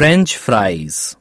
French fries.